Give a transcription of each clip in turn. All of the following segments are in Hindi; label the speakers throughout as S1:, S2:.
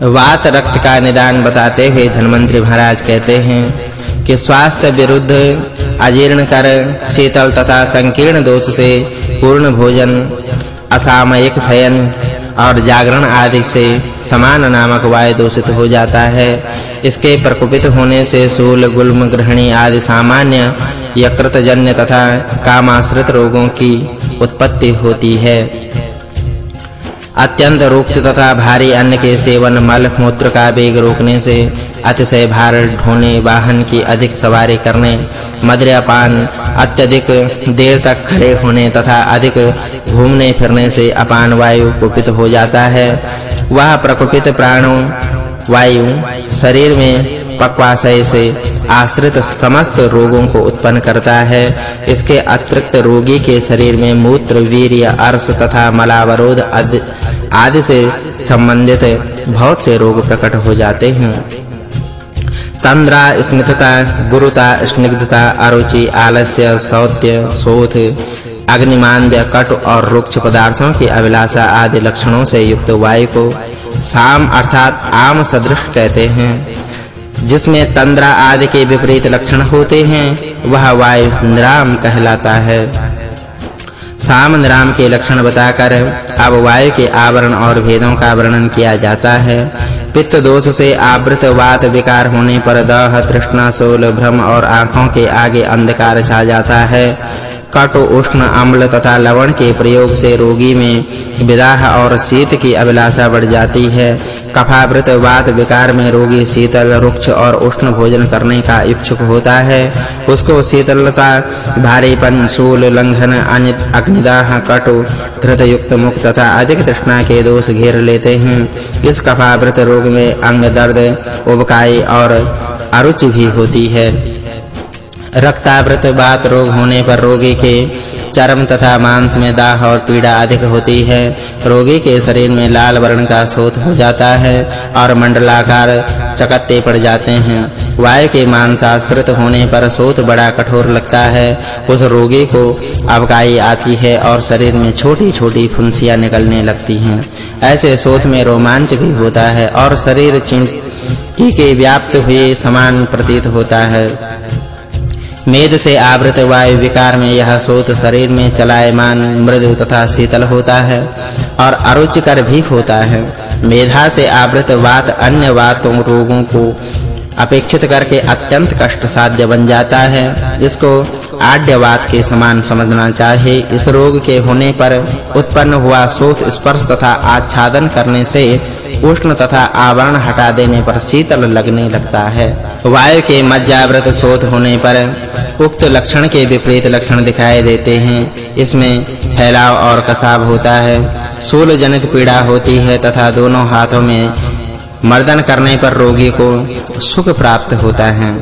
S1: वात रक्त का निदान बताते हुए धनवंतरी महाराज कहते हैं कि स्वास्थ्य विरुद्ध अजीर्ण कर, शीतल तथा संकीर्ण दोष से पूर्ण भोजन, असामयिक शयन और जागरण आदि से समान नामक वायु दूषित हो जाता है। इसके प्रकोपित होने से सूल गुल्म ग्रहणी आदि सामान्य यकृत जन्य तथा कामाश्रित रोगों की उत्पत्ति होती है। अत्यंत रुक्ष तथा भारी अन्न के सेवन, मल, मूत्र का वेग रोकने से, अतिशय भार ढोने, वाहन की अधिक सवारी करने, मद्यपान, अत्यधिक देर तक खड़े होने तथा अधिक घूमने फिरने से अपान वायु कुपित हो जाता है। वह प्रकुपित प्राणों, वायु, शरीर में पक्वाशय से आश्रित समस्त रोगों को उत्पन्न करता है। इसके अतिरिक्त रोगी के शरीर में मूत्र, वीर्य, अर्श तथा मलावरोध आदि से संबंधित बहुत से रोग प्रकट हो जाते हैं। तंद्रा, स्मितता, गुरुता, स्निग्धता, अरुचि, आलस्य सौत्य शोथ अग्निमांद्य, कट और रुक्ष पदार्थों की अभिलाषा आदि लक्षणों से युक्त वायु को साम अर्थात आम सदृश कहते हैं। जिसमें तंद्रा आदि के विपरीत लक्षण होते हैं, वह वायु निराम कहलाता है। साम राम के लक्षण बताकर अब वायु के आवरण और भेदों का वर्णन किया जाता है। पित्त दोष से आवृत वात विकार होने पर दाह, तृष्णा, शूल, भ्रम और आँखों के आगे अंधकार छा जाता है। कटु, उष्ण अम्ल तथा लवण के प्रयोग से रोगी में विदाह और शीत की अभिलाषा बढ़ जाती है। कफावृत वात विकार में रोगी शीतल, रुक्ष और उष्ण भोजन करने का इच्छुक होता है। उसको शीतलता, भारीपन, शूल, लंघन अग्निदाह, कटु घृत युक्त मुख तथा अधिक तृष्णा के दोष घेर लेते हैं। इस कफावृत रोग में अंग दर्द, उबकाई और अरुचि भी होती है। रक्तावृत बात रोग होने पर रोगी के चर्म तथा मांस में दाह और पीड़ा अधिक होती है। रोगी के शरीर में लाल वर्ण का शोथ हो जाता है और मंडलाकार चकत्ते पड़ जाते हैं। वायु के मांसाश्रित होने पर शोथ बड़ा कठोर लगता है। उस रोगी को अवकाई आती है और शरीर में छोटी-छोटी फुंसियाँ निकलने लगती हैं। ऐसे शोथ में रोमांच भी होता है और शरीर चिंकी के व्याप्त हुए समान प्रतीत होता है। मेद से आवृत वायु विकार में यह सोत शरीर में चलायमान मृदु तथा शीतल होता है और अरुचिकर भी होता है। मेधा से आवृत वात अन्य वातों रोगों को अपेक्षित करके अत्यंत कष्ट साध्य बन जाता है। जिसको आड्यवात के समान समझना चाहिए। इस रोग के होने पर उत्पन्न हुआ शोथ स्पर्श तथा आच्छादन करने से उष्ण तथा आवरण हटा देने पर शीतल लगने लगता है। वायु के मज्जाव्रत शोथ होने पर उक्त लक्षण के विपरीत लक्षण दिखाई देते हैं। इसमें फैलाव और कसाव होता है। शूल जनित पीड़ा होती है तथा दोनों हाथों में मर्दन करने पर रोगी को सुख प्राप्त होता है।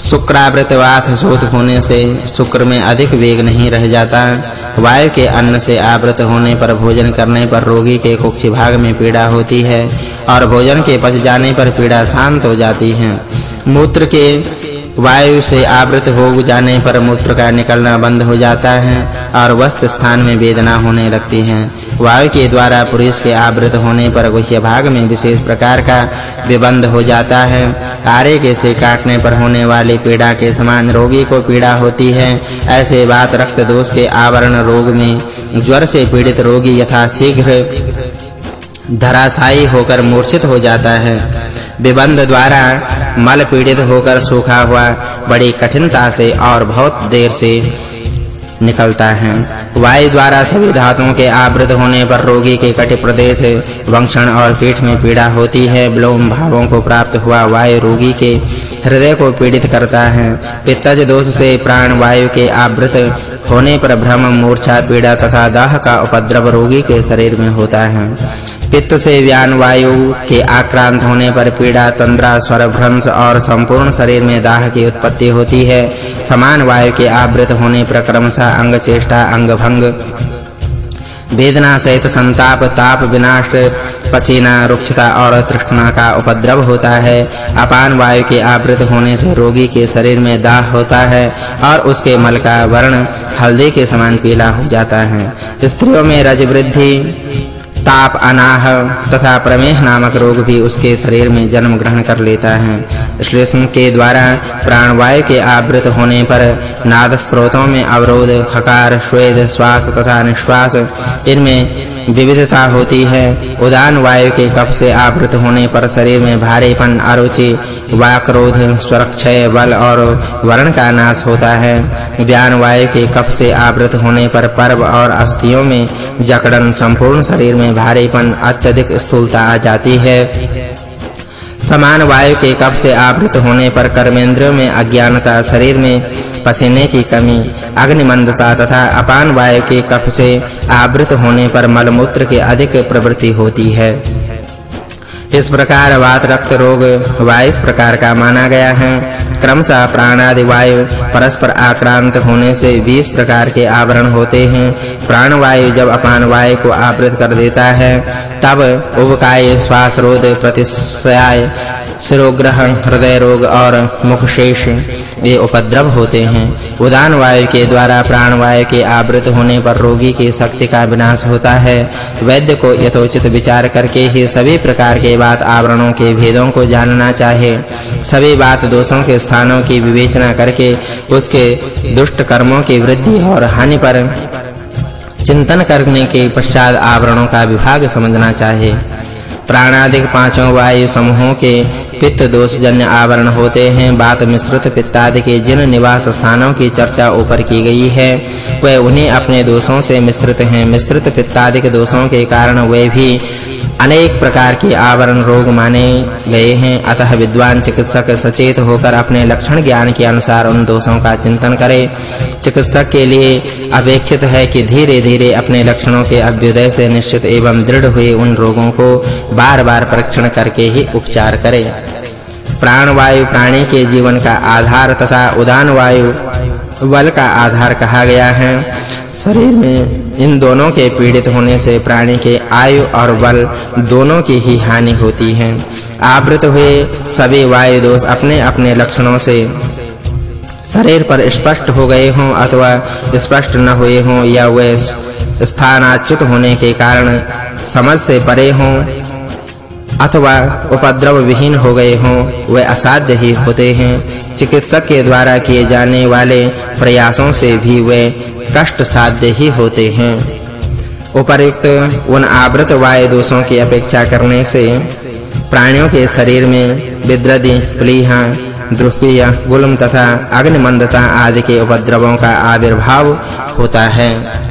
S1: शुक्रावृतवात शोथ होने से शुक्र में अधिक वेग नहीं रह जाता। वायु के अन्न से आवृत होने पर, भोजन करने पर रोगी के कुक्षि भाग में पीड़ा होती है और भोजन के पच जाने पर पीड़ा शांत हो जाती है। मूत्र के वायु से आवृत हो जाने पर मूत्र का निकलना बंद हो जाता है और वस्त स्थान में वेदना होने लगती है। वायु के द्वारा पुरुष के आवृत होने पर गुह्य भाग में विशेष प्रकार का विबंध हो जाता है। आरे के से काटने पर होने वाली पीड़ा के समान रोगी को पीड़ा होती है। ऐसे बात रक्त दोष के आवरण रोग में ज्वर से पीड़ित रोगी यथाशीघ्र धराशायी होकर मूर्छित हो जाता है। विबंध द्वारा मल पीड़ित होकर सूखा हुआ बड़ी कठिनता से और बहुत देर से निकलता है। वायु द्वारा सभी धातुओं के आवृत होने पर रोगी के कटि प्रदेश वंक्षण और पीठ में पीड़ा होती है। विलोम भावों को प्राप्त हुआ वायु रोगी के हृदय को पीड़ित करता है। पित्तज दोष से प्राण वायु के आवृत होने पर भ्रम मूर्छा, पीड़ा तथा दाह का उपद्रव रोगी के शरीर में होता है। पित्त से व्यान वायु के आक्रांत होने पर पीड़ा, तंद्रा, स्वर, भ्रंश और संपूर्ण शरीर में दाह की उत्पत्ति होती है। समान वायु के आवृत होने पर क्रमशः अंग चेष्टा, अंग भंग, वेदना सहित संताप, ताप, विनाश, पसीना, रुक्षता और तृष्णा का उपद्रव होता है। अपान वायु के आवृत होने से रोगी के शरीर में दाह होता है और उसके मल का वर्ण हल्दी के समान पीला हो जाता है। स्त्रियों में रज वृद्धि ताप अनाह तथा प्रमेह नामक रोग भी उसके शरीर में जन्म ग्रहण कर लेता है। श्लेष्म के द्वारा प्राणवायु के आवृत होने पर नाद स्रोतों में अवरोध, खकार श्वेद श्वास तथा निश्वास इनमें विविधता होती है। उदान वायु के कफ से आवृत होने पर शरीर में भारीपन, अरुचि वाक्रोध, स्वरक्षय, बल और वर्ण का नाश होता है। ज्ञान वायु के कफ से आवृत होने पर पर्व और अस्थियों में जकड़न, संपूर्ण शरीर में भारीपन, अत्यधिक स्थूलता आ जाती है। समान वायु के कफ से आवृत होने पर कर्मेंद्रियों में अज्ञानता, शरीर में पसीने की कमी, अग्निमंदता तथा अपान वायु के कफ से आवृत होने पर मलमूत्र की अधिक प्रवृत्ति होती है। इस प्रकार वात रक्त रोग 22 प्रकार का माना गया है। क्रमशः प्राण आदि वायु परस्पर आक्रांत होने से 20 प्रकार के आवरण होते हैं। प्राण वायु जब अपान वायु को आवृत कर देता है, तब उपकाय श्वास रोध सिरोग्रह हृदय रोग और मुखशेष ये उपद्रव होते हैं। उदान वायु के द्वारा प्राण वायु के आवृत होने पर रोगी की शक्ति का विनाश होता है। वैद्य को यथोचित विचार करके ही सभी प्रकार के बात आवरणों के भेदों को जानना चाहिए सभी बात दोषों के स्थानों की विवेचना करके उसके दुष्ट कर्मों की वृद्धि और हानि पर चिंतन करने के पश्चात आवरणों का विभाग समझना चाहिए प्राणादिक पाँचों वायु समूहों के पित्त दोष जन्य आवरण होते हैं। बात मिश्रित पित्तादि के जिन निवास स्थानों की चर्चा ऊपर की गई है, वे उन्हें अपने दोषों से मिश्रित हैं। मिश्रित पित्तादिक दोषों के कारण वे भी अनेक प्रकार के आवरण रोग माने गए हैं। अतः विद्वान चिकित्सक सचेत होकर अपने लक्षण ज्ञान के अनुसार उन दोषों का चिंतन करे। चिकित्सक के लिए अपेक्षित है कि धीरे-धीरे अपने लक्षणों के अभ्युदय से निश्चित एवं दृढ़ हुए उन रोगों को बार-बार परीक्षण करके ही उपचार करे। प्राण वायु प्राणी के जीवन का आधार तथा उदान वायु बल का आधार कहा गया है। शरीर में इन दोनों के पीड़ित होने से प्राणी के आयु और बल दोनों की ही हानि होती है। आवृत हुए सभी वायु दोष अपने-अपने लक्षणों से शरीर पर स्पष्ट हो गए हों अथवा स्पष्ट न हुए हों या वे स्थानाच्युत होने के कारण समझ से परे हों अथवा उपद्रव विहीन हो गए हों, वे असाध्य ही होते हैं। चिकित्सक के द्वारा किए जाने वाले प्रयासों से भी वे कष्ट साध्य ही होते हैं। उपरिक्त उन आवृत वायु दोषों की अपेक्षा करने से प्राणियों के शरीर में विद्रदि, प्लीहा द्रुह्य गुलम तथा अग्निमंदता आदि के उपद्रवों का आविर्भाव होता है।